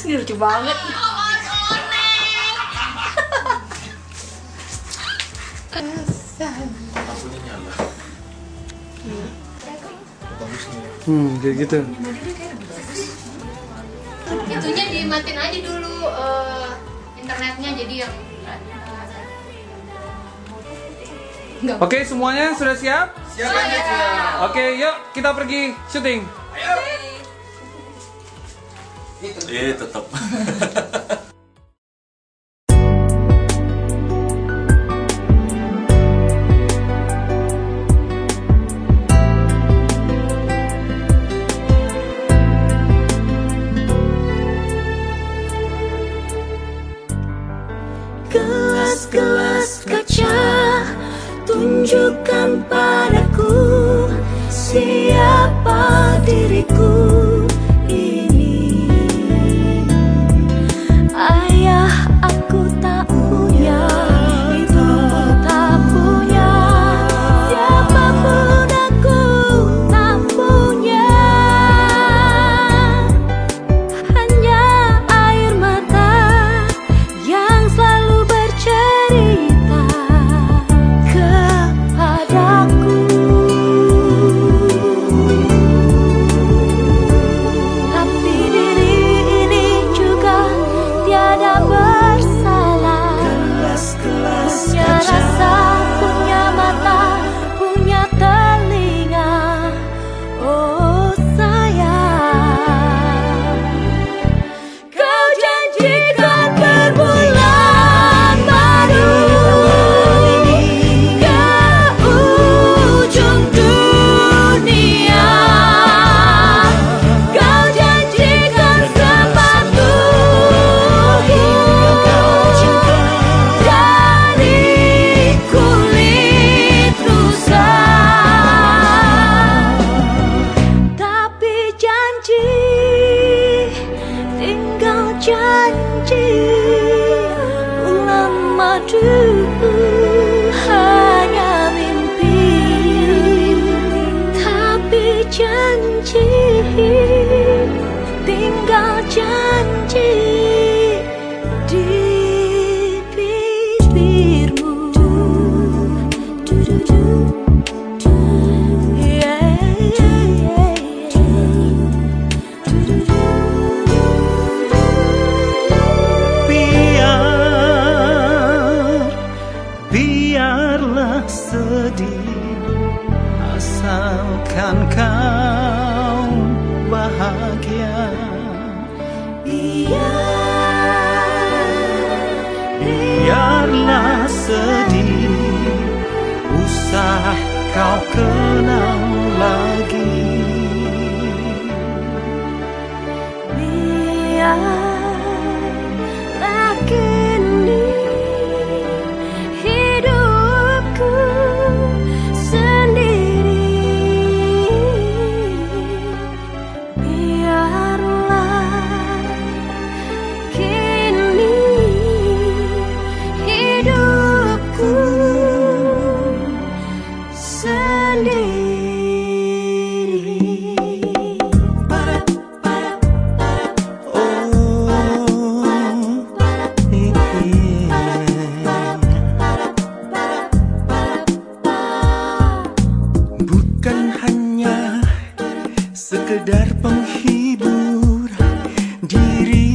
Ini lucu banget. Hmm, kayak gitu. Itunya dimatin aja dulu uh, internetnya jadi yang eh, Oke, okay, semuanya sudah siap? Siap. Oh. Oke, okay, yuk kita pergi syuting gitu. Iya, Tetap Gelas-gelas kaca tunjukkan padaku sih 好歌。sekedar penghibur diri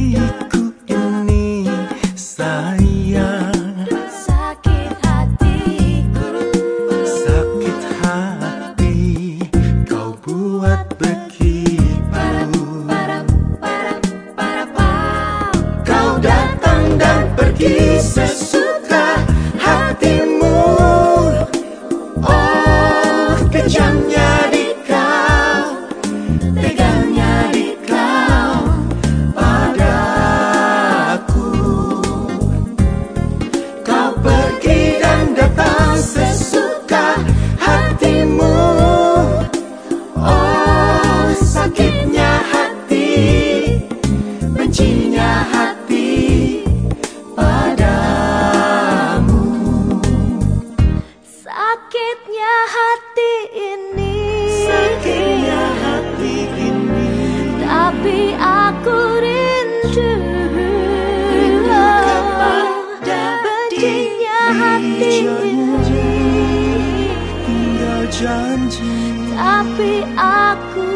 janji. Tapi aku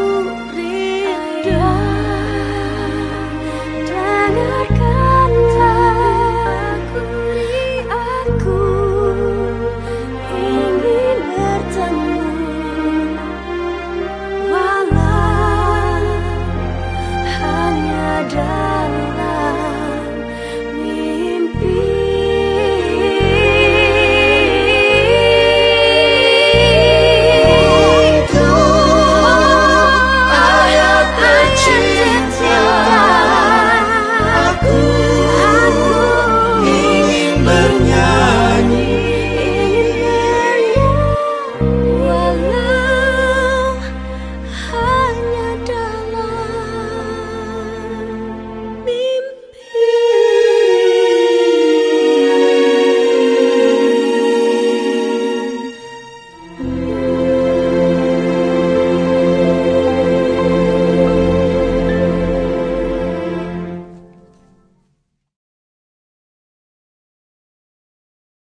rindu. Dengarkan